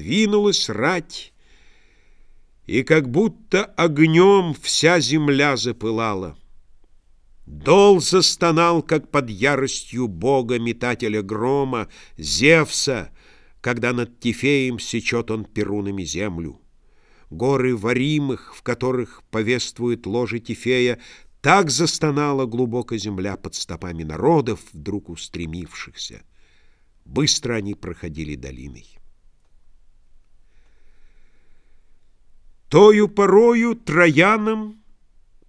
Двинулась рать, и как будто огнем вся земля запылала. Дол застонал, как под яростью бога, метателя грома, Зевса, когда над Тифеем сечет он перунами землю. Горы варимых, в которых повествует ложе Тифея, так застонала глубоко земля под стопами народов, вдруг устремившихся. Быстро они проходили долиной. Тою порою Троянам,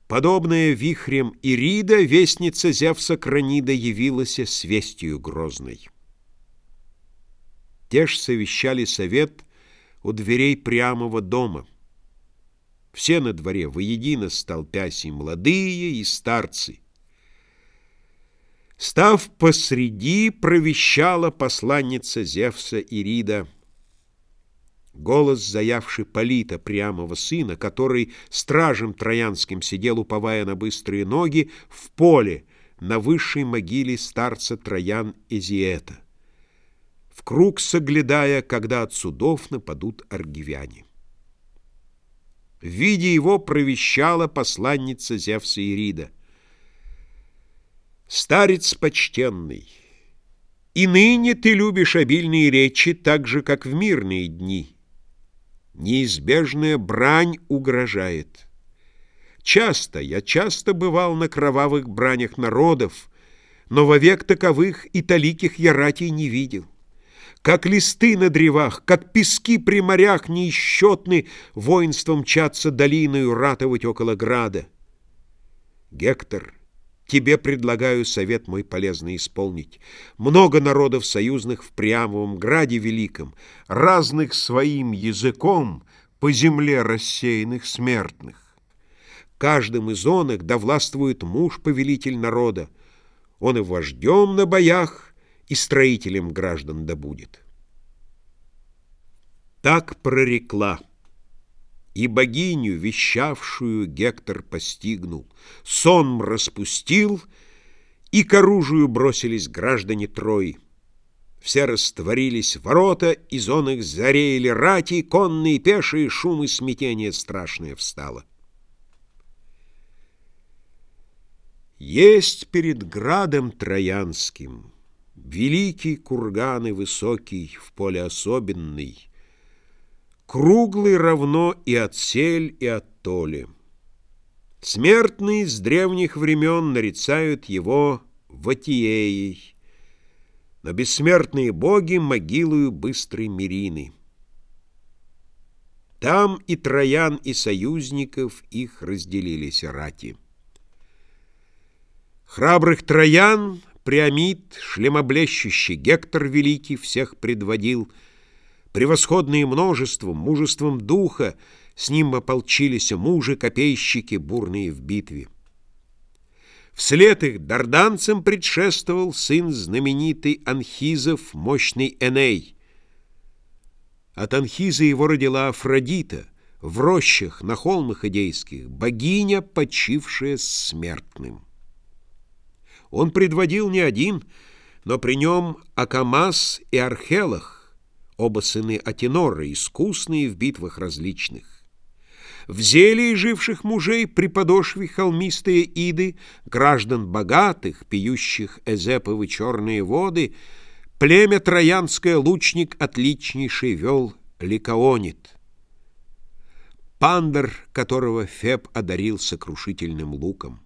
подобная вихрем Ирида, вестница Зевса Кранида явилась с вестью грозной. Те ж совещали совет у дверей прямого дома. Все на дворе воедино столпясь и молодые, и старцы. Став посреди, провещала посланница Зевса Ирида — Голос, заявший Полита, прямого сына, который стражем троянским сидел, уповая на быстрые ноги, в поле, на высшей могиле старца Троян Эзиэта, в круг соглядая, когда от судов нападут аргивяне. В виде его провещала посланница Зевса Ирида. «Старец почтенный, и ныне ты любишь обильные речи так же, как в мирные дни» неизбежная брань угрожает. Часто, я часто бывал на кровавых бранях народов, но вовек таковых и таликих я ратей не видел. Как листы на древах, как пески при морях неисчетны, воинством мчатся долиною ратовать около града. Гектор — Тебе предлагаю совет мой полезный исполнить. Много народов союзных в Приамовом граде великом, разных своим языком по земле рассеянных смертных. Каждым из он их да властвует муж-повелитель народа. Он и вождем на боях, и строителем граждан да будет. Так прорекла. И богиню, вещавшую, Гектор постигнул, сон распустил, и к оружию бросились граждане Трои. Все растворились ворота, из он их зареяли рати, конные, пешие, шумы смятения страшное встало. Есть перед градом Троянским Великий курган и высокий, в поле особенный, Круглый равно и от сель, и от толи. Смертные с древних времен нарицают его Ватиеей, но бессмертные боги могилою быстрой Мирины. Там и троян, и союзников их разделились рати. Храбрых троян Приамид, шлемоблещущий Гектор Великий всех предводил — Превосходные множеством, мужеством духа, С ним ополчились мужи, копейщики, бурные в битве. Вслед их дарданцам предшествовал сын знаменитый Анхизов, мощный Эней. От Анхиза его родила Афродита, в рощах, на холмах идейских, богиня, почившая смертным. Он предводил не один, но при нем Акамас и Архелах, оба сыны Атинора, искусные в битвах различных. В зелии живших мужей при подошве холмистые иды, граждан богатых, пьющих Эзеповы черные воды, племя троянское лучник отличнейший вел Ликаонит, пандер, которого Феб одарил сокрушительным луком.